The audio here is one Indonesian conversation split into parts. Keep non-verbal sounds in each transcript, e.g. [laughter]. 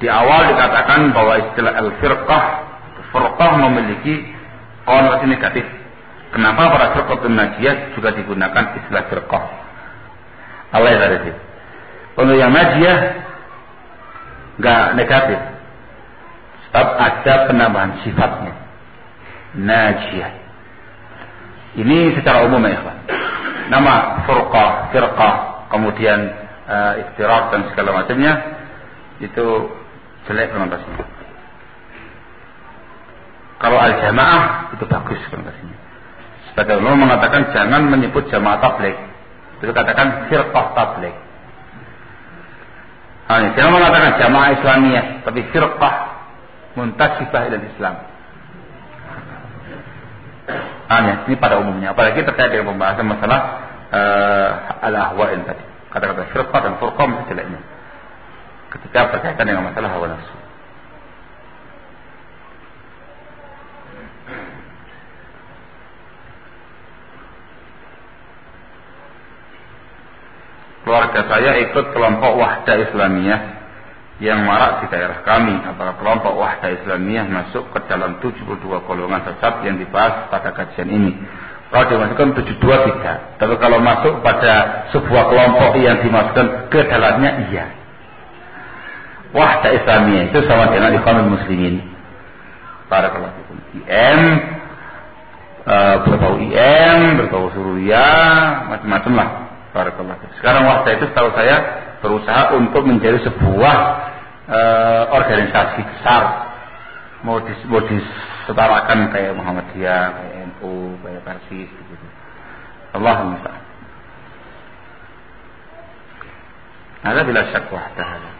Di awal dikatakan bahwa istilah al-firqah, firqah memiliki konotasi negatif. Kenapa pada firqah najiyah juga digunakan istilah firqah? Allah ya Untuk yang najiyah nggak negatif. Sebab ada penambahan sifatnya. Najiyah. Ini secara umum ya. Nama furqah, firqah, kemudian uh, dan segala macamnya itu jelek konotasinya. Kalau al-jamaah itu bagus konotasinya. Sebagai ulama mengatakan jangan menyebut jamaah tablik. Itu katakan firqah tablik. Nah, jangan mengatakan jamaah Islamiyah, tapi firqah muntasibah ila Islam. Hanya ini pada umumnya, apalagi terkait dengan pembahasan masalah uh, al-ahwa'in tadi. Kata-kata firqah dan furqah mesti jeleknya. Ketika berkaitan dengan masalah hawa nafsu. Keluarga saya ikut kelompok wahda Islamiyah yang marak di daerah kami. Apakah kelompok wahda Islamiyah masuk ke dalam 72 golongan sesat yang dibahas pada kajian ini? Kalau dimasukkan 72 tidak. Tapi kalau masuk pada sebuah kelompok yang dimasukkan ke dalamnya iya. Wahda Islamiyah itu sama dengan ikhwanul muslimin. Para kelompok IM, e, berbau IM, berbau Surya, macam-macam lah. Para kelompok. Sekarang wahda itu setahu saya berusaha untuk menjadi sebuah uh, organisasi besar mau dis, mau disetarakan kayak Muhammadiyah, kayak NU, kayak Persis gitu. Allah musta'an. Ada bila syak wahdah.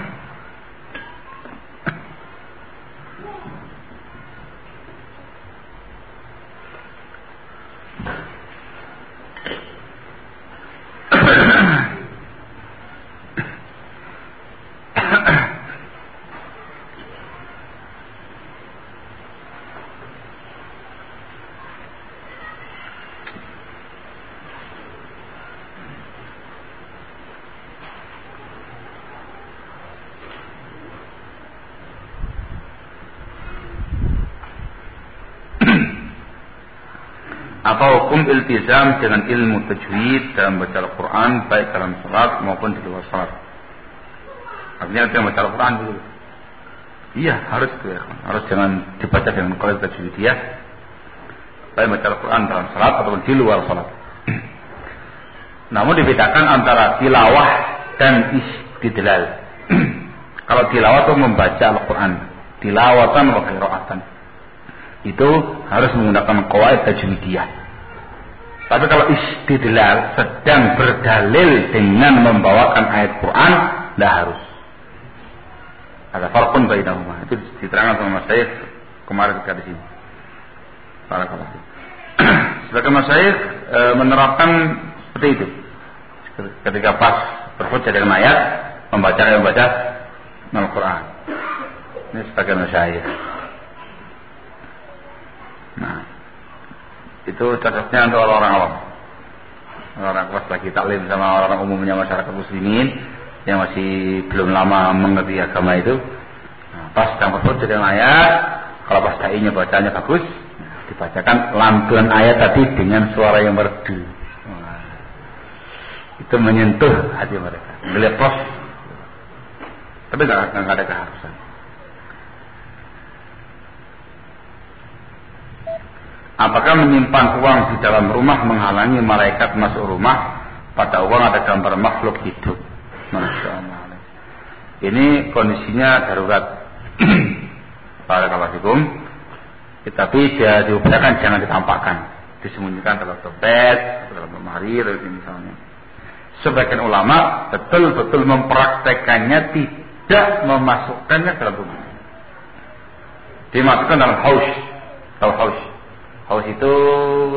hukum iltizam dengan ilmu tajwid dalam baca Al-Quran baik dalam salat maupun di luar salat? Artinya dalam baca Al-Quran dulu. Iya harus itu ya. Harus jangan dibaca dengan kualitas tajwid ya. Baik baca Al-Quran dalam salat ataupun di luar salat. [clears throat] Namun dibedakan antara tilawah dan istidlal. [clears throat] Kalau tilawah itu membaca Al-Quran, tilawatan wa qiraatan. Itu harus menggunakan qawaid tajwidiyah. Tapi kalau istidlal sedang berdalil dengan membawakan ayat Quran, tidak harus. Ada farkun bainahuma. Itu diterangkan sama Mas Syekh kemarin ketika di sini. Barakallahu. [clears throat] Sebagai Mas Syekh e, menerapkan seperti itu. Ketika pas berhujjah dengan ayat, membaca membaca Al-Quran. Ini sebagai Mas Syekh. Itu cocoknya untuk orang-orang awam. Orang kelas lagi taklim sama orang-orang umumnya masyarakat muslimin yang masih belum lama mengerti agama itu. Nah, pas sedang berbut dengan ayat, kalau pas dainya bacanya bagus, dibacakan lantunan ayat tadi dengan suara yang merdu. Nah, itu menyentuh hati mereka, melepas. Tapi nggak ada keharusan. Apakah menyimpan uang di dalam rumah menghalangi malaikat masuk rumah? Pada uang ada gambar makhluk hidup. Ini kondisinya darurat. [clears throat] Barakallahu Tetapi dia diupayakan jangan ditampakkan. Disembunyikan dalam dompet, dalam lemari, atau misalnya. Sebagian ulama betul-betul mempraktekannya tidak memasukkannya dalam rumah. Dimasukkan dalam haus. Dalam haus Haus itu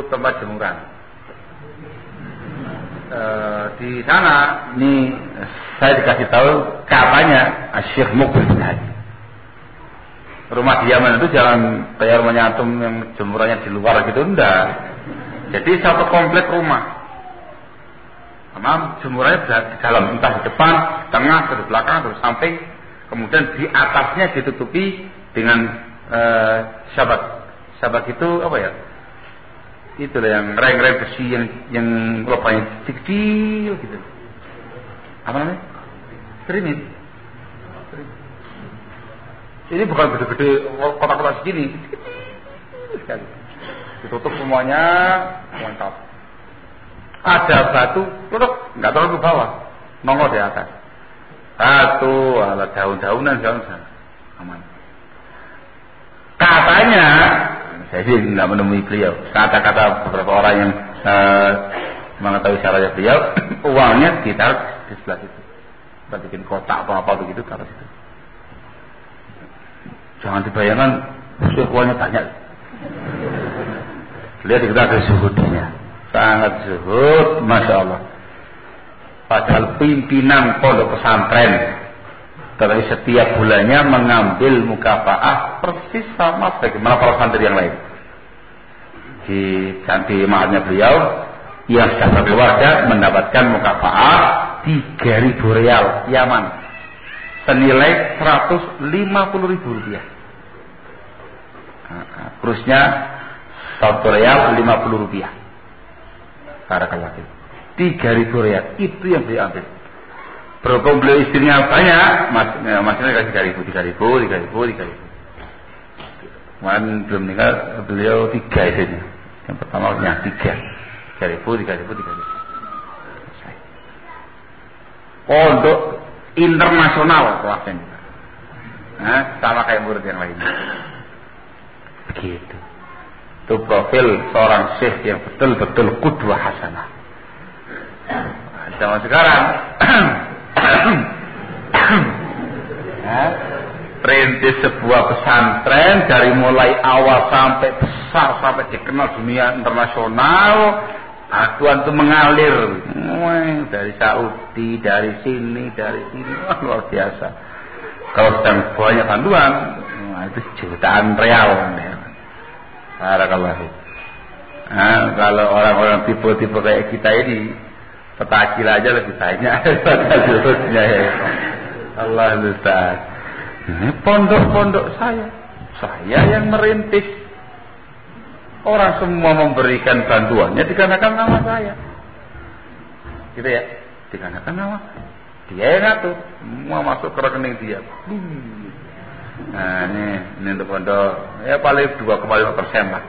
tempat jemuran. E, di sana ini saya dikasih tahu katanya Syekh Mukbil bin Haji. Rumah di Yaman itu jangan kayak rumahnya antum yang jemurannya di luar gitu enggak. Jadi satu komplek rumah. Amam jemurannya di dalam, entah di depan, di tengah, di belakang, di samping. Kemudian di atasnya ditutupi dengan uh, sabat. Sabat itu apa ya? Itulah yang reng-reng besi yang yang lubangnya kecil gitu. Apa namanya? Serimit. Ini bukan gede-gede kotak-kotak segini. Sekali. Ditutup semuanya, mantap ada batu, tutup, nggak terlalu ke bawah, nongol di atas. Batu, ala daun-daunan, daun aman. Katanya, sih nggak menemui beliau. Kata-kata beberapa orang yang uh, mengetahui caranya beliau, [coughs] uangnya ditaruh di sebelah situ. Kita bikin kotak apa apa begitu taruh situ. Jangan dibayangkan, uangnya banyak. Lihat kita ada suhudinya sangat zuhud, masya Allah. Padahal pimpinan pondok pesantren, tapi setiap bulannya mengambil mukafaah persis sama bagaimana para santri yang lain. Di ganti maafnya beliau yang sudah berkeluarga mendapatkan mukafaah 3000 real Yaman senilai 150 ribu rupiah. Terusnya satu real 50 rupiah. Barakallah Tiga ribu riyal itu yang beliau ambil. Berhubung beliau istrinya banyak, mas, ya, masnya kasih tiga ribu, tiga ribu, tiga ribu, tiga ribu. Kemarin belum meninggal beliau tiga istrinya. Yang pertama punya tiga, tiga ribu, tiga ribu, tiga ribu. Pondok internasional kelasnya. Nah, sama kayak murid yang lainnya. Begitu. Itu profil seorang syekh yang betul-betul kudwa hasanah. Zaman sekarang ya, perintis sebuah pesantren dari mulai awal sampai besar sampai dikenal dunia internasional. Aduan itu mengalir. Dari Saudi dari sini dari sini. Wah, luar biasa. Kalau sedang banyak bantuan itu jutaan real. Barakallahu. Nah, kalau orang-orang tipe-tipe kayak kita ini petakil aja lebih banyak daripada ya. Allah Ustaz. Pondok-pondok saya. Saya yang merintis. Orang semua memberikan bantuannya dikarenakan nama saya. Gitu ya. Dikarenakan nama. Dia yang ngatur. Semua masuk ke rekening dia. Nah ini, ini untuk pondok ya paling dua lima persen lah. [laughs]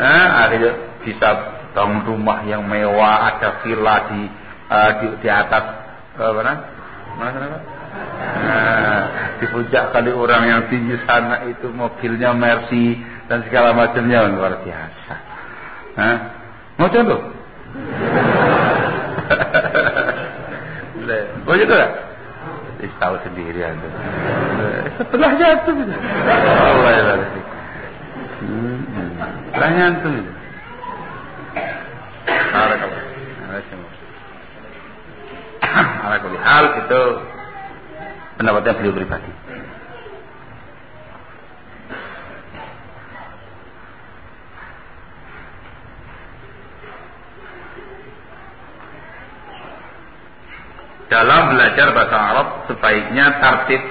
nah, akhirnya bisa bangun rumah yang mewah, ada villa di uh, di, di atas uh, mana? Mana mana? Nah, di puncak kali orang yang tinggi sana itu mobilnya Mercy dan segala macamnya luar biasa. Nah, mau contoh? Boleh juga? Is tahu sendiri anda. Setelah jatuh gitu. Allah ya hmm. Tanya antum hal itu pendapatnya beliau pribadi. dalam belajar bahasa Arab sebaiknya tertib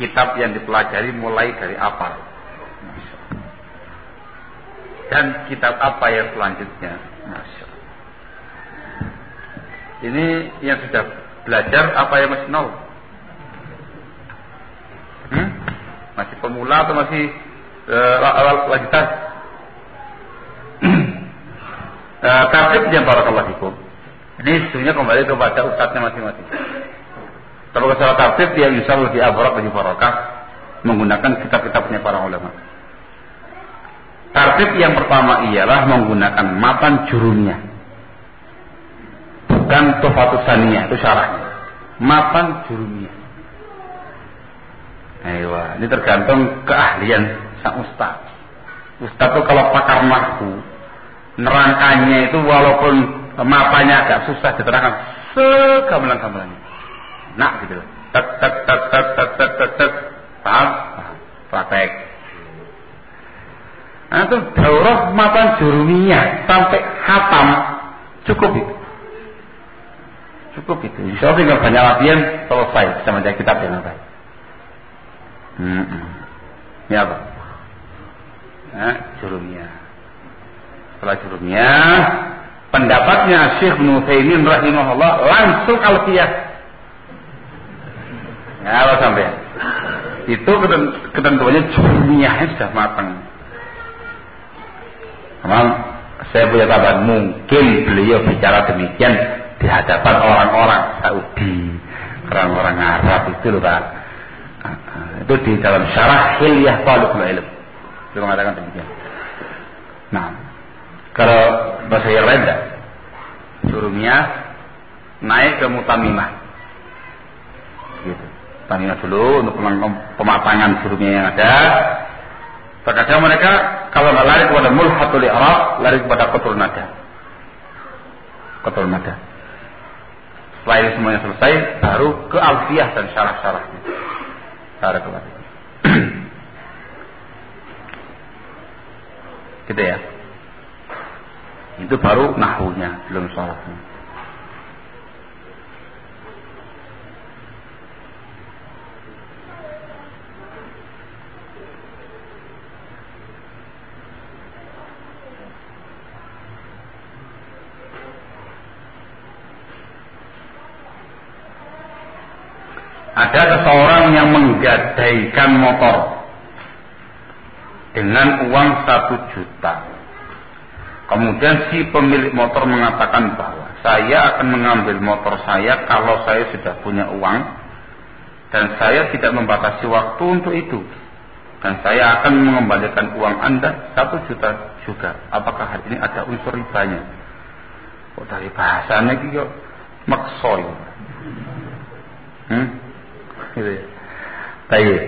kitab yang dipelajari mulai dari apa dan kitab apa yang selanjutnya? Ini yang sudah belajar apa yang masih nol hmm? masih pemula atau masih uh, lanjutan uh, tertibnya barakallahu fikum ini sebenarnya kembali kepada ustadznya masing-masing. Kalau salah tafsir dia bisa lebih abrak lebih barokah menggunakan kitab-kitabnya para ulama. Tartib yang pertama ialah menggunakan matan jurumnya. Bukan tofatusannya, itu syaratnya. Matan jurumnya. Ayo, ini tergantung keahlian sang ustaz. Ustaz itu kalau pakar nahwu, nerangkannya itu walaupun mapanya agak susah diterangkan segamelan-gamelannya. Nak gitu loh. Tek tek tek tek tek tek tek tek. Paham? Praktek. Nah, itu daurah matan jurumiyah sampai hatam cukup itu. Cukup itu. Insya Allah tinggal banyak latihan selesai bisa baca kitab yang baik. Hmm. Ini apa? Nah, jurumiyah. Setelah jurumiyah, pendapatnya Syekh Ibnu rahimahullah langsung alfiyah. Ya, apa sampai? Itu ketentuannya jurumiyahnya sudah matang. Memang saya punya kabar mungkin beliau bicara demikian di hadapan orang-orang Saudi, orang-orang Arab itu loh Pak. Itu di dalam syarah hilyah talibul ilm. Beliau mengatakan demikian. Nah, kalau bahasa yang lain enggak. Suruhnya naik ke mutamimah. Gitu. Mutamimah dulu untuk pematangan suruhnya yang ada. Terkadang mereka kalau nggak lari kepada mulhatul i'rab, lari kepada kotor nada. Nada. Setelah ini semuanya selesai, baru ke alfiyah dan syarah-syarahnya. Syarah kepada gitu ya. Itu baru nahunya, belum sholatnya. Ada seseorang yang menggadaikan motor dengan uang satu juta. Kemudian si pemilik motor mengatakan bahwa saya akan mengambil motor saya kalau saya sudah punya uang dan saya tidak membatasi waktu untuk itu. Dan saya akan mengembalikan uang Anda satu juta juga. Apakah hal ini ada unsur ribanya? Kok dari bahasanya gitu maksoy. Hmm? Gitu ya. Baik.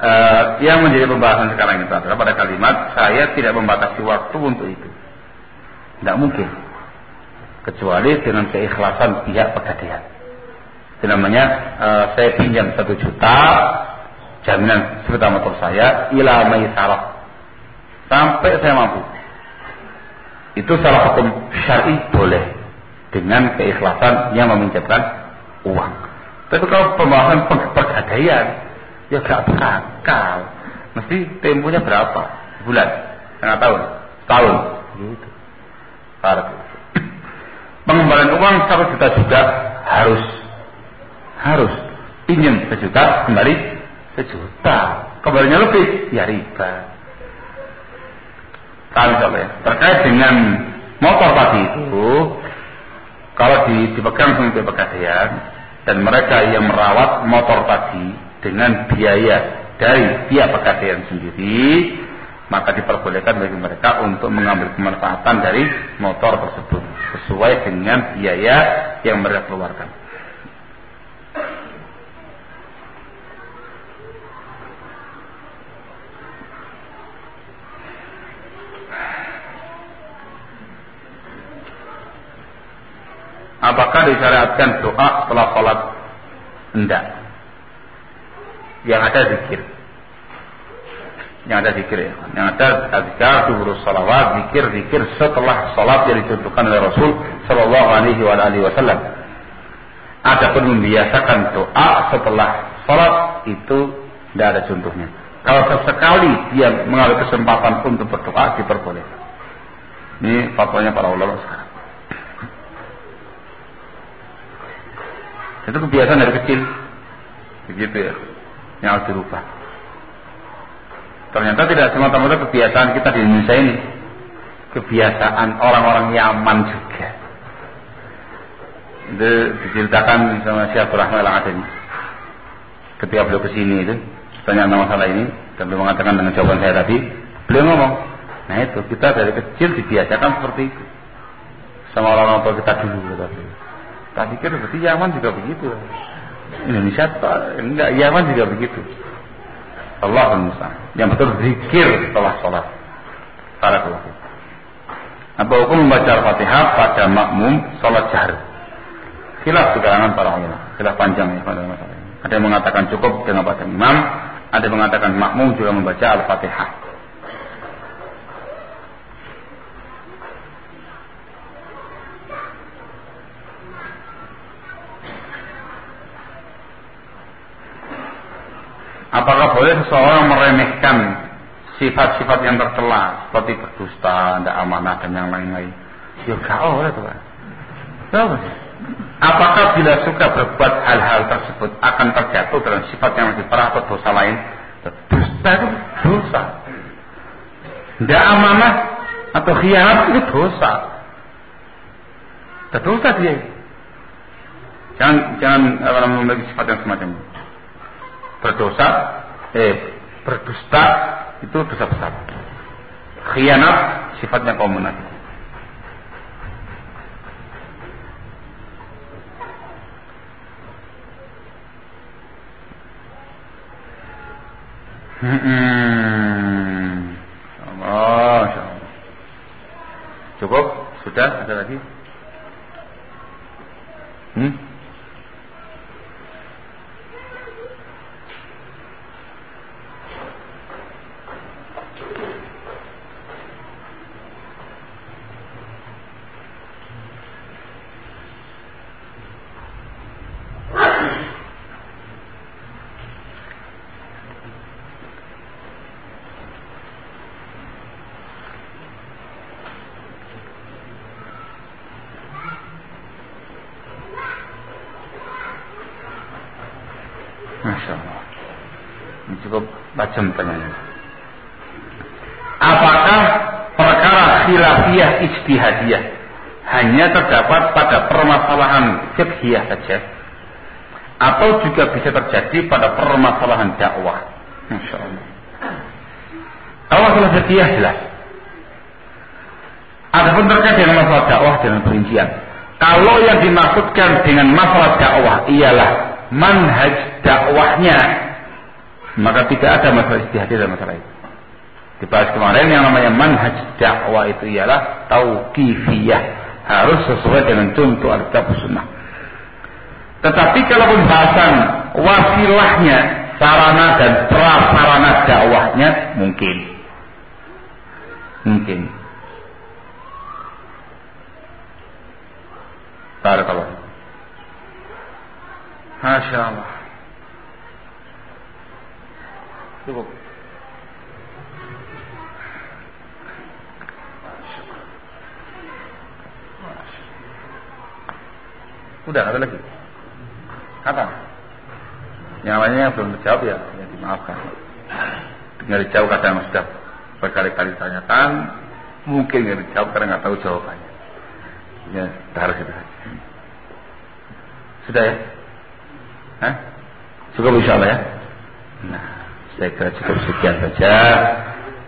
Uh, yang menjadi pembahasan sekarang itu adalah pada kalimat saya tidak membatasi waktu untuk itu. Tidak mungkin. Kecuali dengan keikhlasan pihak pegadaian. Itu namanya uh, saya pinjam satu juta jaminan sepeda motor saya ila maisarah sampai saya mampu. Itu salah hukum syar'i boleh dengan keikhlasan yang meminjamkan uang. Tapi kalau pembahasan pegadaian, ya gak bakal. Mesti temponya berapa? Bulan, setengah tahun, tahun. Gitu. [coughs] Pengembalian uang satu juta juga harus harus pinjam sejuta kembali sejuta kembalinya lebih ya riba kalau ya terkait dengan motor tadi itu kalau di, dipegang sebagai pegadaian dan mereka yang merawat motor tadi dengan biaya dari pihak pegadaian sendiri maka diperbolehkan bagi mereka untuk mengambil kemanfaatan dari motor tersebut sesuai dengan biaya yang mereka keluarkan. Apakah disyariatkan setelah sholat? Tidak. Yang ada zikir. Yang ada zikir ya. Yang ada azkar, dubur salawat, zikir, zikir setelah sholat yang ditentukan oleh Rasul Shallallahu Alaihi Wasallam. Adapun membiasakan doa setelah sholat itu tidak ada contohnya. Kalau sesekali dia mengalami kesempatan untuk berdoa diperbolehkan. Ini fatwanya para ulama sekarang. Itu kebiasaan dari kecil. Begitu ya. Yang harus dirubah. Ternyata tidak semata-mata kebiasaan kita di Indonesia ini. Kebiasaan orang-orang Yaman juga. Itu diceritakan sama Syekh Rahman al-Adani. Ketika beliau ke sini itu, tanya masalah ini, dan beliau mengatakan dengan jawaban saya tadi, beliau ngomong, nah itu kita dari kecil dibiasakan seperti itu. Sama orang-orang tua kita dulu. Kata beliau. Tak pikir berarti Yaman juga begitu. Indonesia enggak Yaman juga begitu. Allah Musa. Yang betul zikir setelah sholat. Barakallahu Apa hukum membaca Al-Fatihah pada makmum sholat jahar? Khilaf di kalangan para ulama. Khilaf panjang ya pada masalah ini. Ada yang mengatakan cukup dengan baca imam, ada yang mengatakan makmum juga membaca Al-Fatihah. Apakah boleh seseorang meremehkan sifat-sifat yang tercela seperti berdusta, tidak amanah dan yang lain-lain? Ya gak oleh tuh. Apakah bila suka berbuat hal-hal tersebut akan terjatuh dalam sifat yang lebih parah atau dosa lain? Dusta itu dosa. Tidak amanah atau khianat itu dosa. Dosa dia. Jangan jangan memiliki sifat yang semacam itu. Berdosa, eh berdusta itu dosa besar. Khianat sifatnya kaum munafik. Hmm. Allah, Cukup? Sudah? Ada lagi? Hmm? Macam penyanyi. Apakah perkara khilafiyah ijtihadiyah hanya terdapat pada permasalahan fiqhiyah saja atau juga bisa terjadi pada permasalahan dakwah? Masya Allah. Kalau masalah jelas. Adapun terkait dengan masalah dakwah dengan perincian. Kalau yang dimaksudkan dengan masalah dakwah ialah manhaj dakwahnya maka tidak ada masalah istihadi dalam masalah itu. Dibahas kemarin yang namanya manhaj dakwah itu ialah tauqifiyah. Harus sesuai dengan contoh Alkitab Sunnah. Tetapi kalau pembahasan wasilahnya, sarana dan prasarana dakwahnya mungkin. Mungkin. Barakallah. Masya Allah. Cukup. Udah, ada lagi? Apa? Yang lainnya belum terjawab ya, ya dimaafkan. Tinggal dijawab kadang sudah berkali-kali tanyakan, mungkin nggak dijawab karena nggak tahu jawabannya. Ya, harus itu Sudah ya? Hah? Cukup insya Allah ya? Nah. Saya kira cukup sekian saja.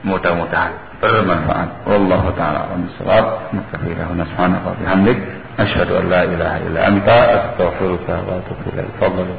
Mudah-mudahan bermanfaat. Wallahu taala alam bissawab. Nakfiru subhanaka wa bihamdik asyhadu an la ilaha illa anta astaghfiruka wa atubu ilaik. Fadhlu